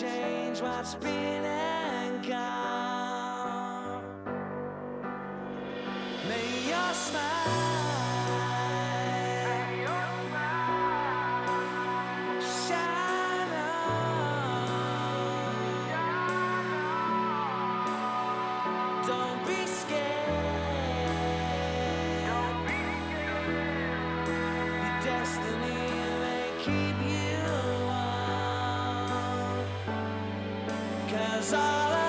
change what's been and gone. May your smile shine on. Cause all I